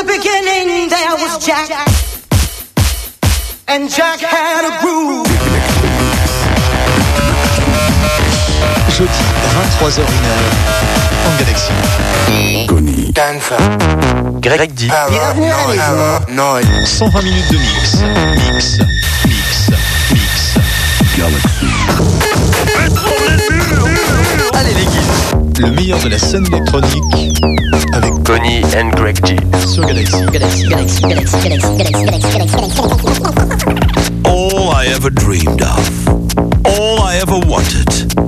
the beginning there was Jack. And Jack had a groove. Jeudi, 23h01 en Galaxy. Connie. Greg dit. Bienvenue à l'époque. Non, 120 minutes de mix. Mix. Mix. Mix. Galaxy. Allez les geeks. Le meilleur de la scène électronique avec Connie and Greg G. sur Galaxy, Galaxy, Galaxy, Galaxy, Galaxy, Galaxy, Galaxy. All I ever dreamed of. All I ever wanted.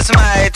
Was my